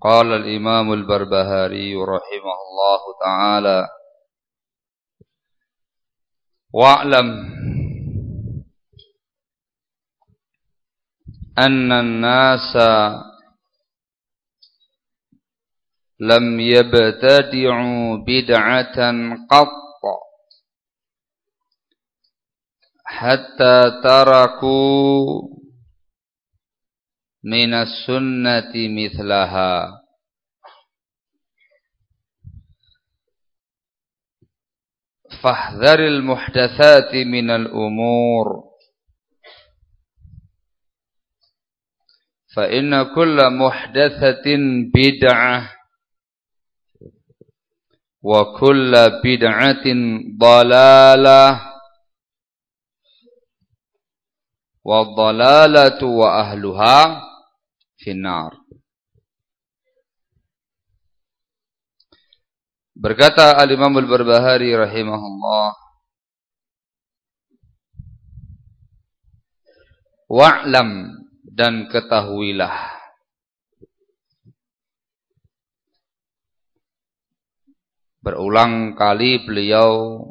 قال الإمام البربهاري رحمه الله تعالى واعلم أن الناس لم يبتدعوا بدعة قط حتى تركوا من السنة مثلها. فاحذر المحدثات من الأمور. فإن كل محدثة بدعة وكل بدعة ضلالة والضلالة وأهلها. Finnar. Berkata Al-Imam Al-Barbahari rahimahullah Wa'lam dan ketahuilah Berulang kali beliau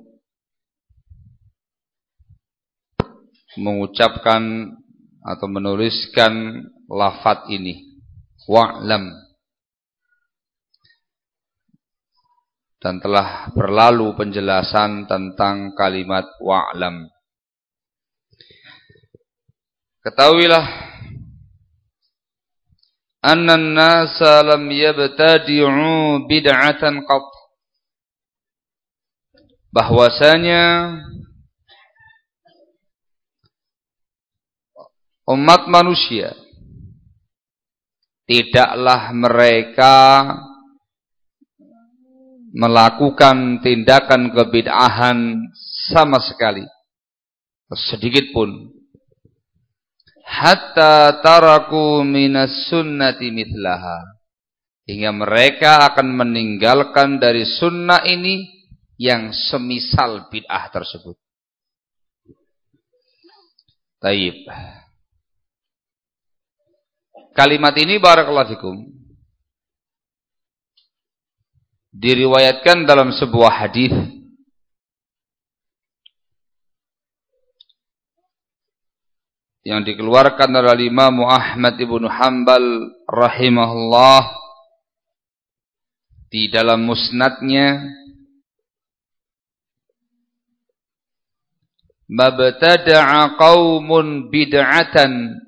mengucapkan atau menuliskan lafat ini. Wa'lam. Dan telah berlalu penjelasan tentang kalimat wa'lam. Ketahuilah anna an-nasa lam yabtadi'u bid'atan qat. Bahwasanya umat manusia tidaklah mereka melakukan tindakan kebid'ahan sama sekali sedikit pun hatta taraku minas sunnati mithlaha hingga mereka akan meninggalkan dari sunnah ini yang semisal bid'ah tersebut. Taib. Kalimat ini barakallahu fikum diriwayatkan dalam sebuah hadis. Yang dikeluarkan oleh Imam Ahmad ibnu Hanbal rahimahullah di dalam musnadnya mabtada'a qaumun bid'atan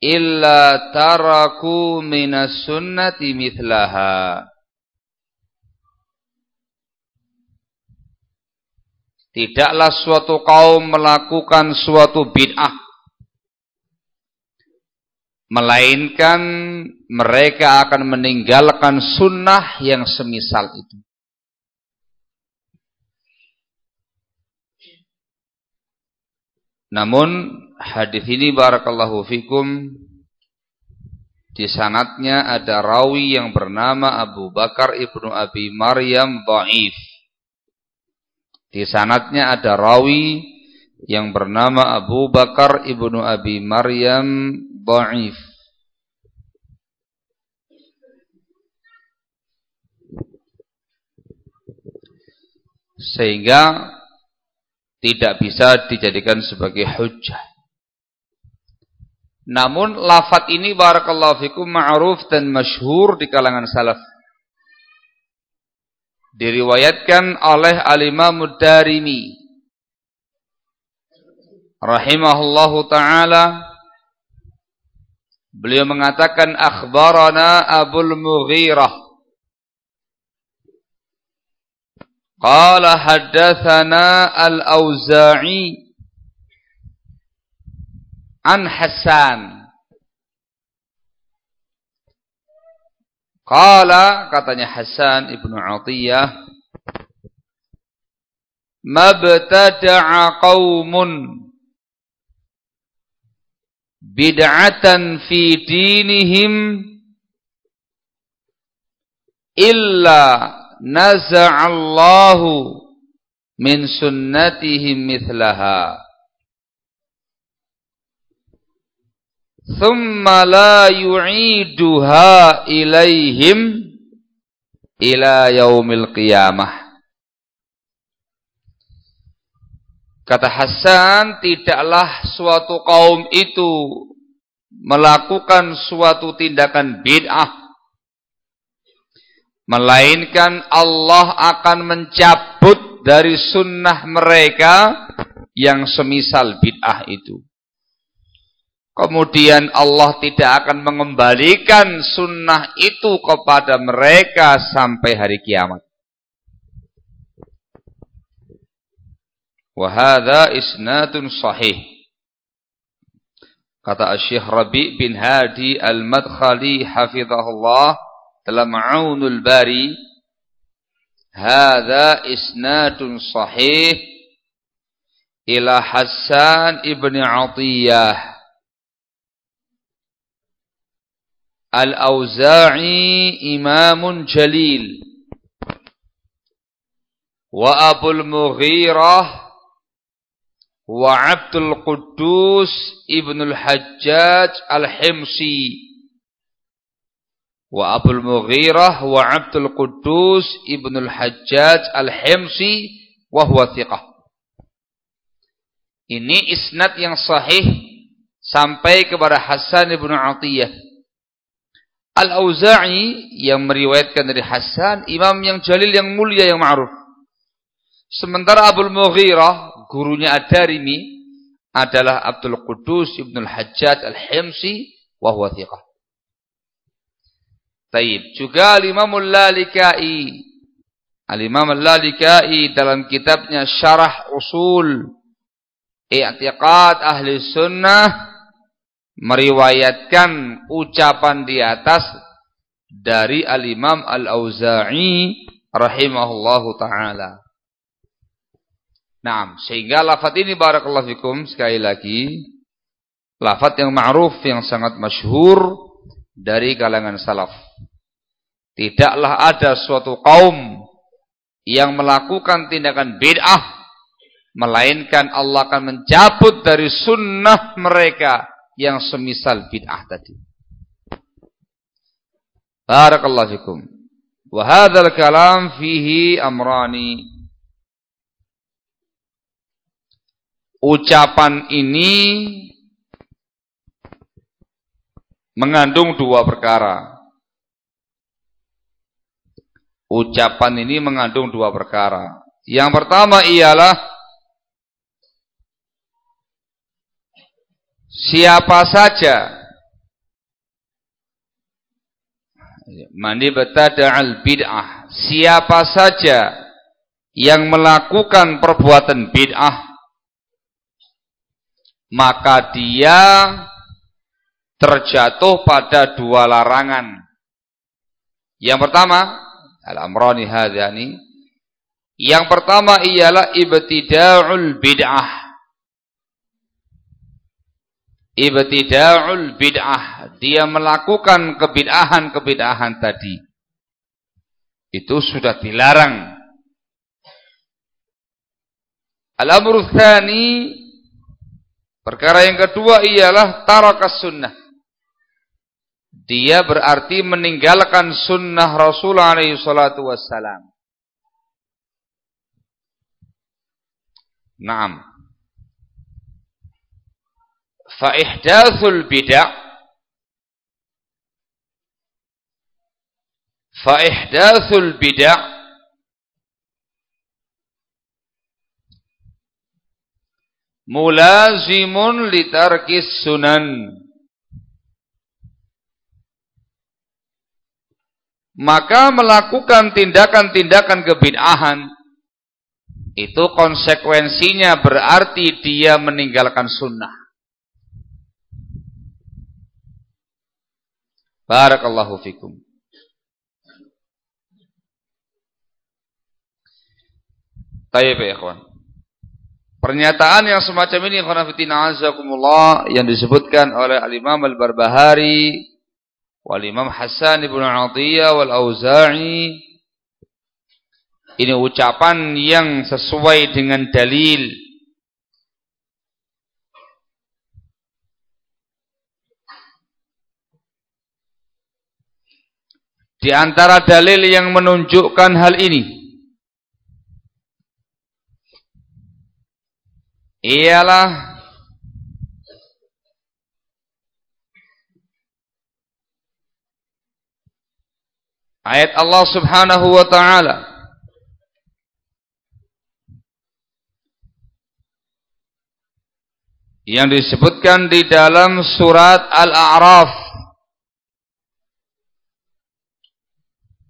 illa taraku minas sunnati mithlaha Tidaklah suatu kaum melakukan suatu bid'ah melainkan mereka akan meninggalkan sunnah yang semisal itu. Namun hadis ini barakallahu fikum di sanatnya ada rawi yang bernama Abu Bakar ibnu Abi Maryam dhaif. Di sanatnya ada rawi yang bernama Abu Bakar ibnu Abi Maryam dhaif. Sehingga tidak bisa dijadikan sebagai hujjah. Namun lafat ini barakallahu fikum ma'ruf dan masyhur di kalangan salaf. Diriwayatkan oleh al-Imam Darimi rahimahullahu taala beliau mengatakan akhbarana Abul Mughirah qala haddatsana Al-Auza'i an Hasan Qala katanya Hasan ibnu Atiyah Mabtada'a qaumun bid'atan fi dinihim illa naza'allahu min sunnatihim mithlaha thumma la yu'iduha ilaihim ila yaumil qiyamah Kata Hasan, tidaklah suatu kaum itu melakukan suatu tindakan bid'ah. Melainkan Allah akan mencabut dari sunnah mereka yang semisal bid'ah itu. Kemudian Allah tidak akan mengembalikan sunnah itu kepada mereka sampai hari kiamat. Wahada isnadun sahih. Kata Syekh Rabi bin Hadi Al-Madkhali hafizahullah dalam Aunul Bari, "Hadza isnadun sahih ila Hassan ibn Atiyah." Al-Auza'i imamun jalil wa Abul Mughirah wa Abdul Quddus Ibnul Hajjaj Al-Himsi wa Abdul Mughirah wa Abdul Quddus Ibnul Hajjaj Al-Himsi wa huwa thiqah. Ini isnad yang sahih sampai kepada Hasan ibn Atiyah. Al-Auza'i yang meriwayatkan dari Hasan imam yang jalil yang mulia yang ma'ruf. Sementara Abdul Mughirah gurunya Ad-Darimi adalah Abdul Qudus Ibn Al-Hajjaj Al-Himsi wa huwa thiqah. Taib. Juga Al-Imam Al-Lalikai. Al-Imam Al-Lalikai dalam kitabnya Syarah Usul I'tiqad Ahli Sunnah meriwayatkan ucapan di atas dari Al-Imam Al-Auza'i rahimahullahu taala. Nah, sehingga lafaz ini barakallahu fikum sekali lagi lafaz yang ma'ruf yang sangat masyhur dari kalangan salaf. Tidaklah ada suatu kaum yang melakukan tindakan bid'ah melainkan Allah akan mencabut dari sunnah mereka yang semisal bid'ah tadi. Barakallahu fikum. Wa hadzal kalam fihi amrani ucapan ini mengandung dua perkara. Ucapan ini mengandung dua perkara. Yang pertama ialah siapa saja mani betada'al bid'ah siapa saja yang melakukan perbuatan bid'ah maka dia terjatuh pada dua larangan. Yang pertama, al-amrani. Yang pertama ialah ibtida'ul bid'ah. Ibtida'ul bid'ah. Dia melakukan kebid'ahan-kebid'ahan tadi. Itu sudah dilarang. Al-amru Perkara yang kedua ialah tarakas sunnah. Dia berarti meninggalkan sunnah Rasulullah alaihi salatu wassalam. Naam. Fa ihdatsul bid'ah Fa ihdatsul bid'ah mulazimun litarkis sunan maka melakukan tindakan-tindakan kebid'ahan itu konsekuensinya berarti dia meninggalkan sunnah. Barakallahu fikum. Tayyib ya kawan. Pernyataan yang semacam ini khonafitina fillah azakumullah yang disebutkan oleh Al Imam Al-Barbahari wal Imam Hasan ibn Atiyah wal Auza'i ini ucapan yang sesuai dengan dalil. Di antara dalil yang menunjukkan hal ini. Ialah ayat Allah Subhanahu wa taala. Yang disebutkan di dalam surat Al-A'raf.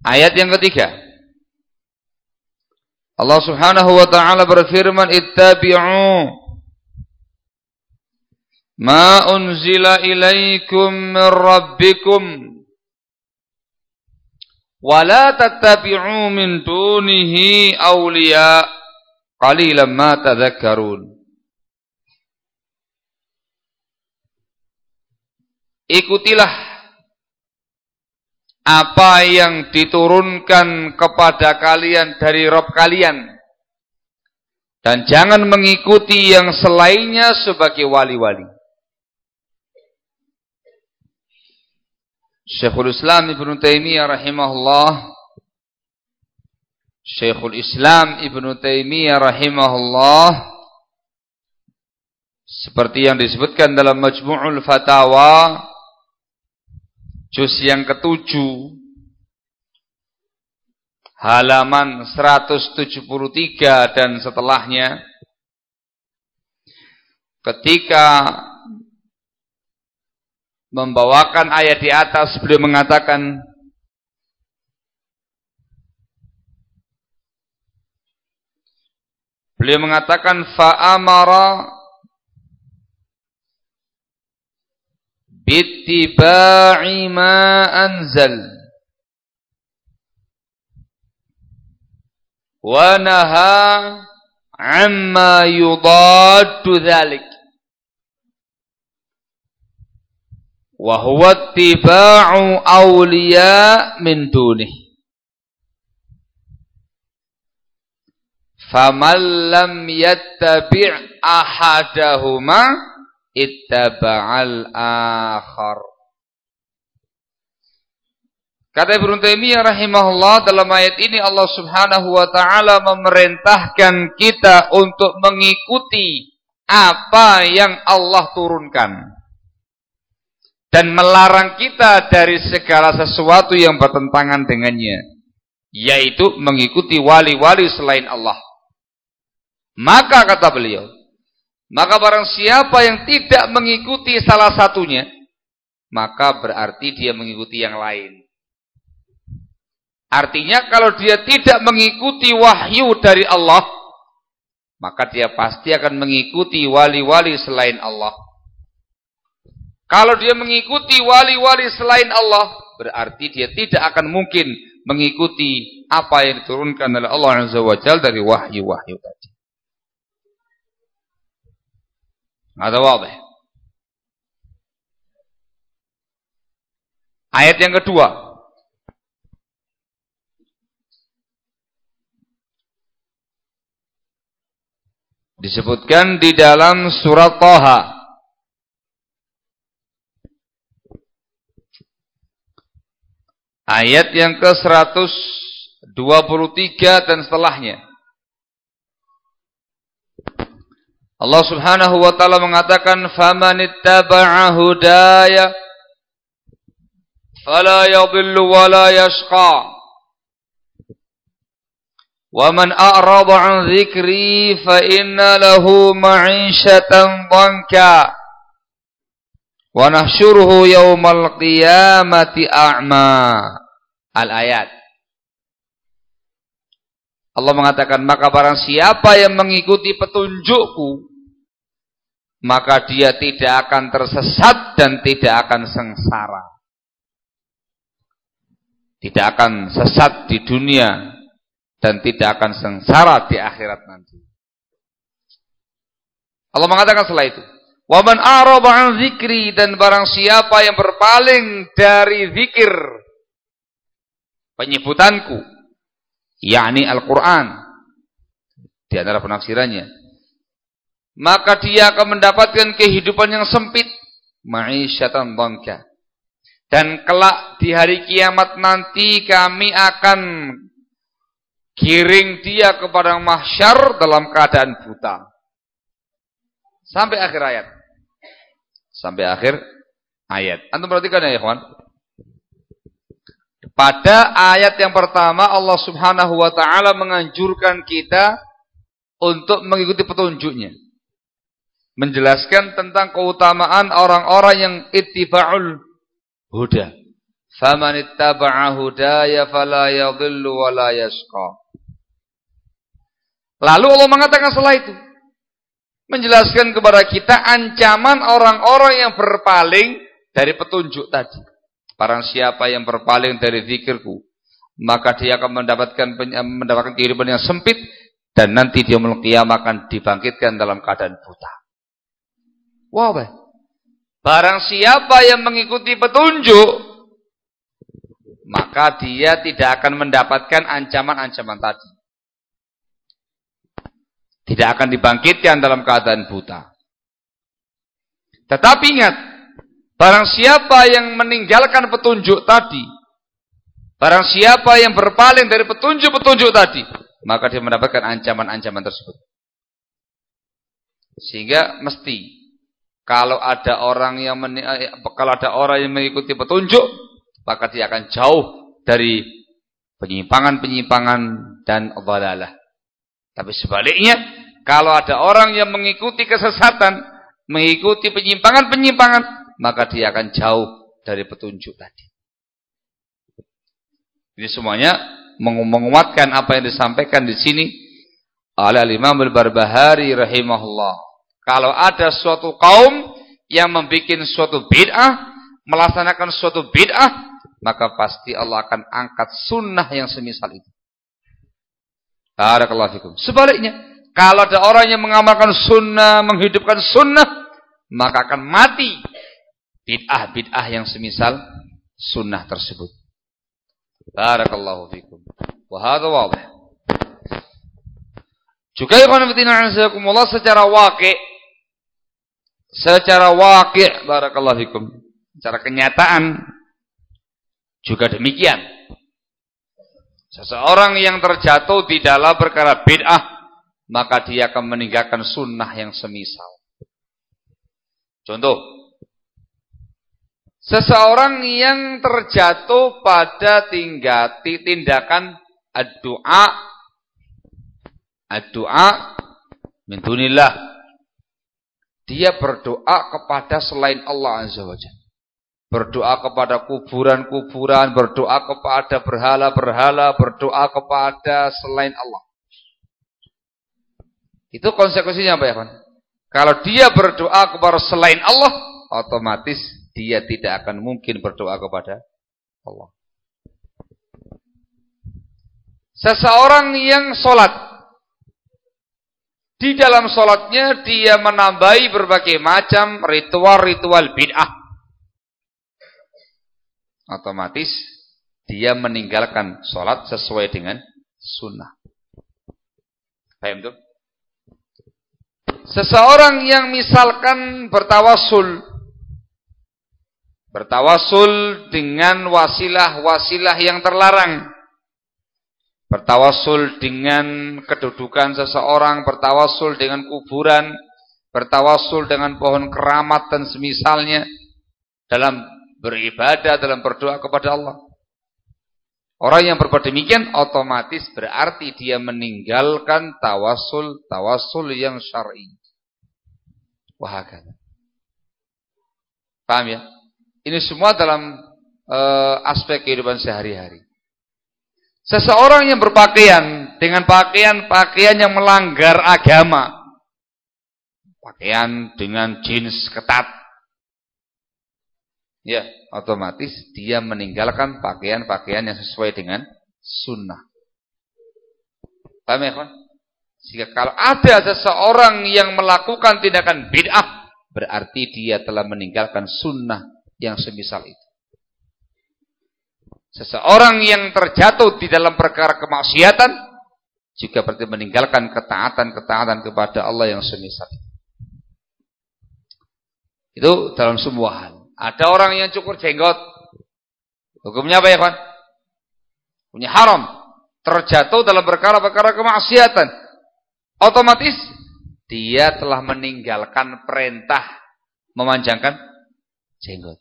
Ayat yang ketiga. Allah Subhanahu wa taala berfirman ittabi'u ma unzila ilaikum min rabbikum wa la tattabi'u min dunihi awliya. Qalilan ma tadhakkarun. Ikutilah apa yang diturunkan kepada kalian dari Rob kalian. Dan jangan mengikuti yang selainnya sebagai wali-wali. Syekhul Islam Ibn Taimiyah rahimahullah. Syekhul Islam Ibn Taimiyah rahimahullah. Seperti yang disebutkan dalam Majmu'ul Fatawa juz yang ketujuh halaman 173 dan setelahnya. Ketika membawakan ayat di atas beliau mengatakan beliau mengatakan fa'amara bittiba'i ma anzal wa naha amma yudaddu dhalik wa huwa ittiba'u awliya min dunih. Faman lam yattabi' ahadahuma ittaba'al akhar Kata Ibnu Taimiyah rahimahullah dalam ayat ini Allah Subhanahu wa taala memerintahkan kita untuk mengikuti apa yang Allah turunkan dan melarang kita dari segala sesuatu yang bertentangan dengannya yaitu mengikuti wali-wali selain Allah. Maka kata beliau maka barang siapa yang tidak mengikuti salah satunya maka berarti dia mengikuti yang lain. Artinya kalau dia tidak mengikuti wahyu dari Allah maka dia pasti akan mengikuti wali-wali selain Allah kalau dia mengikuti wali-wali selain Allah, berarti dia tidak akan mungkin mengikuti apa yang diturunkan oleh Allah Azza wa Jalla dari wahyu-wahyu tadi. Ada wadah. Ayat yang kedua. Disebutkan di dalam surat Taha Ayat yang ke-123 dan setelahnya. Allah Subhanahu wa taala mengatakan famanittaba'a hudaya fala yadhillu wa la yashqa. Wa man a'rada 'an dzikri fa inna lahu ma'ishatan dhanka. Wa nahsyuruhu yaumal qiyamati a'ma. Al-ayat. Allah mengatakan, maka barang siapa yang mengikuti petunjukku, maka dia tidak akan tersesat dan tidak akan sengsara. Tidak akan sesat di dunia dan tidak akan sengsara di akhirat nanti. Allah mengatakan setelah itu, "Wa man a'rada 'an dzikri" dan barang siapa yang berpaling dari zikir penyebutanku, yakni Al-Qur'an. Di antara penafsirannya, maka dia akan mendapatkan kehidupan yang sempit, ma'isyatan dhanka. Dan kelak di hari kiamat nanti kami akan Giring dia kepada mahsyar dalam keadaan buta. Sampai akhir ayat. Sampai akhir ayat. Antum perhatikan ya, ikhwan. Pada ayat yang pertama Allah Subhanahu wa taala menganjurkan kita untuk mengikuti petunjuknya. Menjelaskan tentang keutamaan orang-orang yang ittiba'ul huda. Faman ittaba'a hudaya fala yadhillu wa la yashqa. Lalu Allah mengatakan setelah itu menjelaskan kepada kita ancaman orang-orang yang berpaling dari petunjuk tadi. Barang siapa yang berpaling dari zikirku, maka dia akan mendapatkan mendapatkan kehidupan yang sempit dan nanti dia melukiyam akan dibangkitkan dalam keadaan buta. Wow, baik. Barang siapa yang mengikuti petunjuk, maka dia tidak akan mendapatkan ancaman-ancaman tadi. Tidak akan dibangkitkan dalam keadaan buta. Tetapi ingat, barang siapa yang meninggalkan petunjuk tadi, barang siapa yang berpaling dari petunjuk-petunjuk tadi, maka dia mendapatkan ancaman-ancaman tersebut. Sehingga mesti kalau ada orang yang eh, kalau ada orang yang mengikuti petunjuk, maka dia akan jauh dari penyimpangan-penyimpangan dan dhalalah. Tapi sebaliknya, kalau ada orang yang mengikuti kesesatan, mengikuti penyimpangan-penyimpangan, maka dia akan jauh dari petunjuk tadi. Ini semuanya menguatkan apa yang disampaikan di sini oleh Imam Al-Barbahari rahimahullah. Kalau ada suatu kaum yang membuat suatu bid'ah, melaksanakan suatu bid'ah, maka pasti Allah akan angkat sunnah yang semisal itu. Barakallahu fikum. Sebaliknya, kalau ada orang yang mengamalkan sunnah, menghidupkan sunnah, maka akan mati bid'ah-bid'ah yang semisal sunnah tersebut. Barakallahu fikum. Wa hadha wadih. Juga ikhwan fillah secara wakil secara wakil barakallahu fikum secara kenyataan juga demikian Seseorang yang terjatuh di dalam perkara bid'ah, maka dia akan meninggalkan sunnah yang semisal. Contoh, seseorang yang terjatuh pada tinggati tindakan ad-du'a, ad-du'a min dunillah. Dia berdoa kepada selain Allah Azza wa Jalla berdoa kepada kuburan-kuburan, berdoa kepada berhala-berhala, berdoa kepada selain Allah. Itu konsekuensinya apa ya, kan? Kalau dia berdoa kepada selain Allah, otomatis dia tidak akan mungkin berdoa kepada Allah. Seseorang yang sholat, di dalam sholatnya dia menambahi berbagai macam ritual-ritual bid'ah otomatis dia meninggalkan sholat sesuai dengan sunnah. Paham tuh? Seseorang yang misalkan bertawasul bertawasul dengan wasilah-wasilah yang terlarang. Bertawasul dengan kedudukan seseorang, bertawasul dengan kuburan, bertawasul dengan pohon keramat dan semisalnya dalam beribadah dalam berdoa kepada Allah. Orang yang berbuat demikian otomatis berarti dia meninggalkan tawasul tawasul yang syar'i. Wahakala. Paham ya? Ini semua dalam uh, aspek kehidupan sehari-hari. Seseorang yang berpakaian dengan pakaian-pakaian yang melanggar agama. Pakaian dengan jeans ketat ya otomatis dia meninggalkan pakaian-pakaian yang sesuai dengan sunnah. Paham ya, kawan? Jika kalau ada seseorang yang melakukan tindakan bid'ah, berarti dia telah meninggalkan sunnah yang semisal itu. Seseorang yang terjatuh di dalam perkara kemaksiatan, juga berarti meninggalkan ketaatan-ketaatan kepada Allah yang semisal itu. Itu dalam semua hal. Ada orang yang cukur jenggot. Hukumnya apa ya, kawan? Punya haram. Terjatuh dalam perkara-perkara kemaksiatan otomatis dia telah meninggalkan perintah memanjangkan jenggot.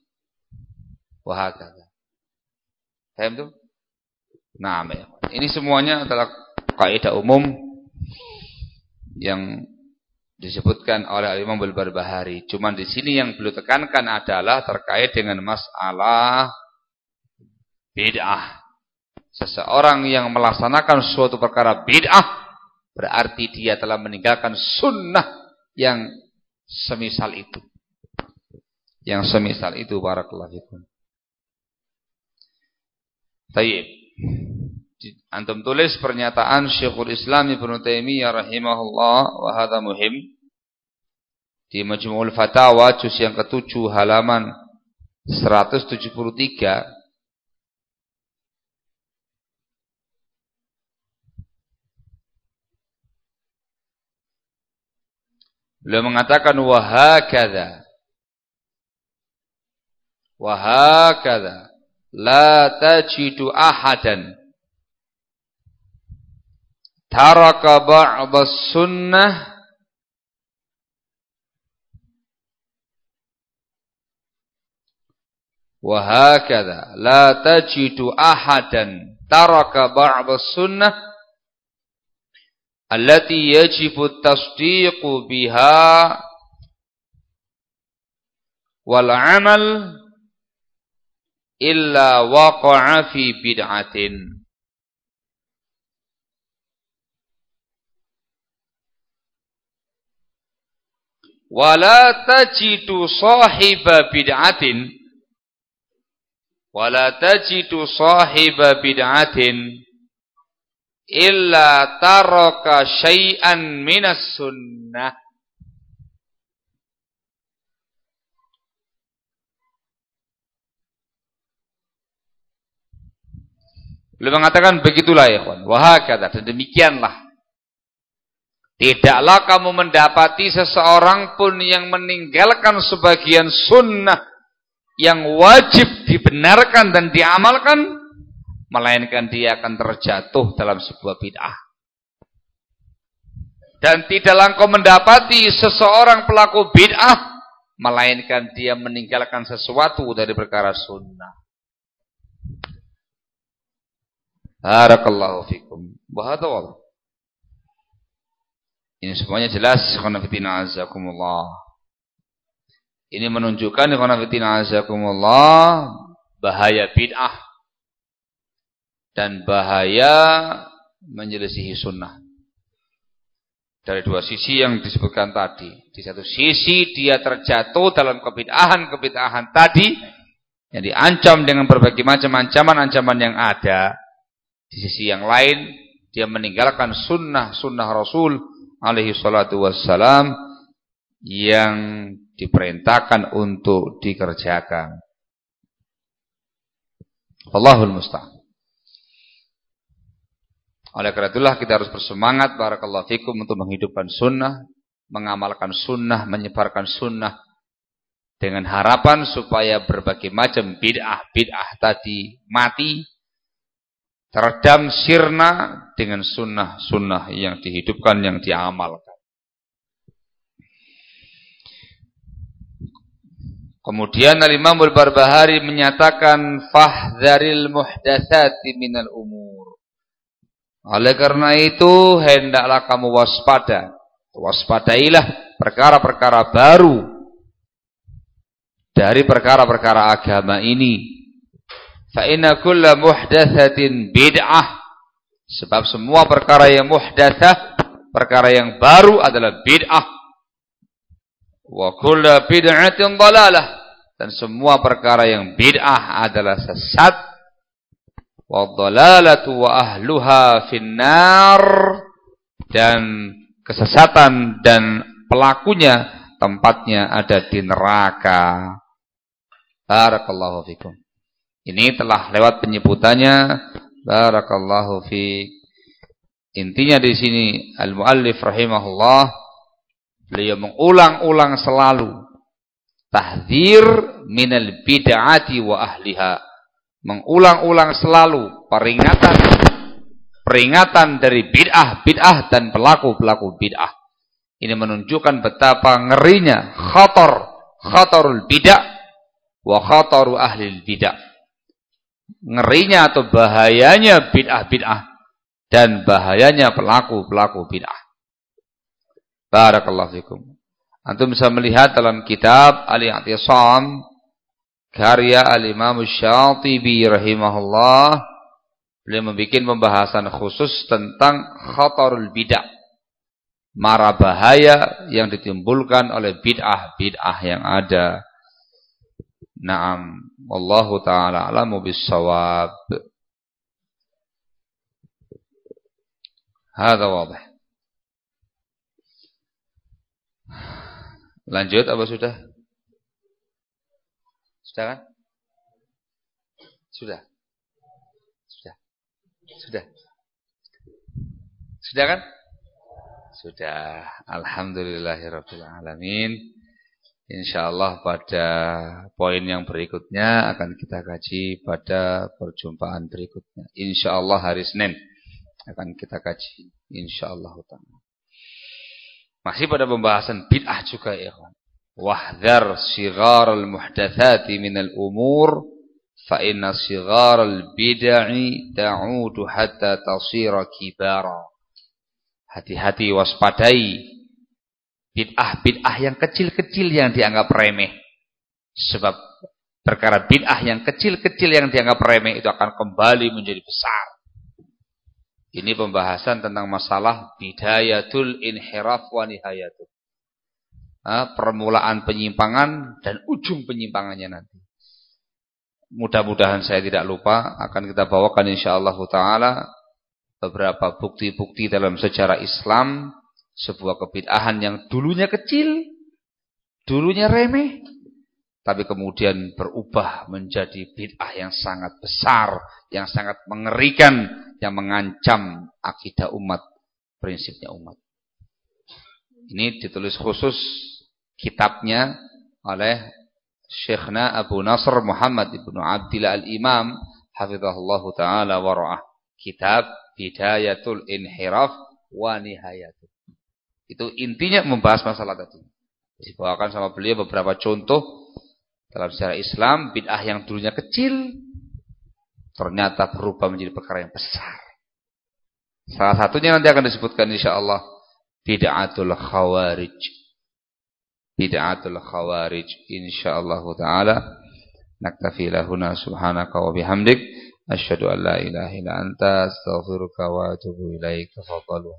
Wah, Paham tuh? Nah, ini semuanya adalah kaidah umum yang disebutkan oleh Imam Al-Barbahari. Cuman di sini yang beliau tekankan adalah terkait dengan masalah bid'ah. Seseorang yang melaksanakan suatu perkara bid'ah Berarti dia telah meninggalkan sunnah yang semisal itu. Yang semisal itu barakallahu fikum. Tayyib. Antum tulis pernyataan Syekhul Islam Ibnu Taimiyah rahimahullah wa hadha muhim di Majmu'ul Fatawa juz yang ketujuh halaman 173 Beliau mengatakan wahakadha. Wahakadha. La tajidu ahadan. Taraka ba'da sunnah. Wahakadha. La tajidu ahadan. Taraka ba'da sunnah allati yajibu tasdiqu biha wal amal illa waqa'a fi bid'atin wala tajidu sahiba bid'atin wala tajidu sahiba bid'atin illa taraka syai'an minas sunnah Beliau mengatakan begitulah ya kawan. Wahakata demikianlah. Tidaklah kamu mendapati seseorang pun yang meninggalkan sebagian sunnah yang wajib dibenarkan dan diamalkan melainkan dia akan terjatuh dalam sebuah bid'ah. Dan tidaklah engkau mendapati seseorang pelaku bid'ah melainkan dia meninggalkan sesuatu dari perkara sunnah. Barakallahu fikum. Bahadawallah. Ini semuanya jelas. Khanafitina azakumullah. Ini menunjukkan khanafitina azakumullah bahaya bid'ah dan bahaya menyelisihi sunnah. Dari dua sisi yang disebutkan tadi. Di satu sisi dia terjatuh dalam kebid'ahan-kebid'ahan tadi yang diancam dengan berbagai macam ancaman-ancaman yang ada. Di sisi yang lain dia meninggalkan sunnah-sunnah Rasul alaihi salatu wassalam yang diperintahkan untuk dikerjakan. Allahul musta'an. Oleh karena itulah kita harus bersemangat barakallahu fikum untuk menghidupkan sunnah, mengamalkan sunnah, menyebarkan sunnah dengan harapan supaya berbagai macam bid'ah-bid'ah tadi mati teredam sirna dengan sunnah-sunnah yang dihidupkan, yang diamalkan. Kemudian Al-Imam Al-Barbahari menyatakan fahdharil muhdatsati minal umur. Oleh karena itu hendaklah kamu waspada. Waspadailah perkara-perkara baru dari perkara-perkara agama ini. Fa inna kulla muhdatsatin bid'ah. Sebab semua perkara yang muhdatsah, perkara yang baru adalah bid'ah. Wa kulla bid'atin dalalah. Dan semua perkara yang bid'ah adalah sesat wa dhalalatu wa ahluha finnar dan kesesatan dan pelakunya tempatnya ada di neraka. Barakallahu fikum. Ini telah lewat penyebutannya. Barakallahu fi. Intinya di sini al-muallif rahimahullah beliau mengulang-ulang selalu tahdzir minal bid'ati wa ahliha. Mengulang-ulang selalu peringatan peringatan dari bid'ah, bid'ah dan pelaku-pelaku bid'ah. Ini menunjukkan betapa ngerinya khatar, khatarul bid'ah wa khataru ahli bid'ah. Ngerinya atau bahayanya bid'ah-bid'ah dan bahayanya pelaku-pelaku bid'ah. Barakallahu fikum. Antum bisa melihat dalam kitab Al-I'tisam karya Al-Imam Syatibi rahimahullah beliau membuat pembahasan khusus tentang khatarul bid'ah mara bahaya yang ditimbulkan oleh bid'ah-bid'ah yang ada. Naam, wallahu taala alamu bissawab. Hada wadih. Lanjut apa sudah? Sudah kan? Sudah. Sudah. Sudah. Sudah kan? Sudah. Alhamdulillahirrabbilalamin. InsyaAllah pada poin yang berikutnya akan kita kaji pada perjumpaan berikutnya. InsyaAllah hari Senin akan kita kaji. InsyaAllah. Masih pada pembahasan bid'ah juga ya. Wahdar sigar al-muhdathati minal umur fa inna sigar al-bid'i ta'udu hatta tasira kibara. Hati-hati waspadai bid'ah-bid'ah yang kecil-kecil yang dianggap remeh. Sebab perkara bid'ah yang kecil-kecil yang dianggap remeh itu akan kembali menjadi besar. Ini pembahasan tentang masalah bidayatul inhiraf wa nihayatul. permulaan penyimpangan dan ujung penyimpangannya nanti. Mudah-mudahan saya tidak lupa akan kita bawakan insyaallah taala beberapa bukti-bukti dalam sejarah Islam sebuah kebid'ahan yang dulunya kecil, dulunya remeh, tapi kemudian berubah menjadi bid'ah yang sangat besar, yang sangat mengerikan, yang mengancam akidah umat, prinsipnya umat. Ini ditulis khusus kitabnya oleh Syekhna Abu Nasr Muhammad Ibnu Abdillah Al-Imam hafizahullah taala wa Kitab Bidayatul Inhiraf wa Nihayatul. Itu intinya membahas masalah tadi. Dibawakan sama beliau beberapa contoh dalam sejarah Islam bid'ah yang dulunya kecil ternyata berubah menjadi perkara yang besar. Salah satunya nanti akan disebutkan insyaallah bid'atul khawarij. Bid'atul khawarij insyaallah taala. Naktafi lahuna subhanaka wa bihamdik asyhadu an la ilaha illa anta astaghfiruka wa atubu ilaika fadhalu.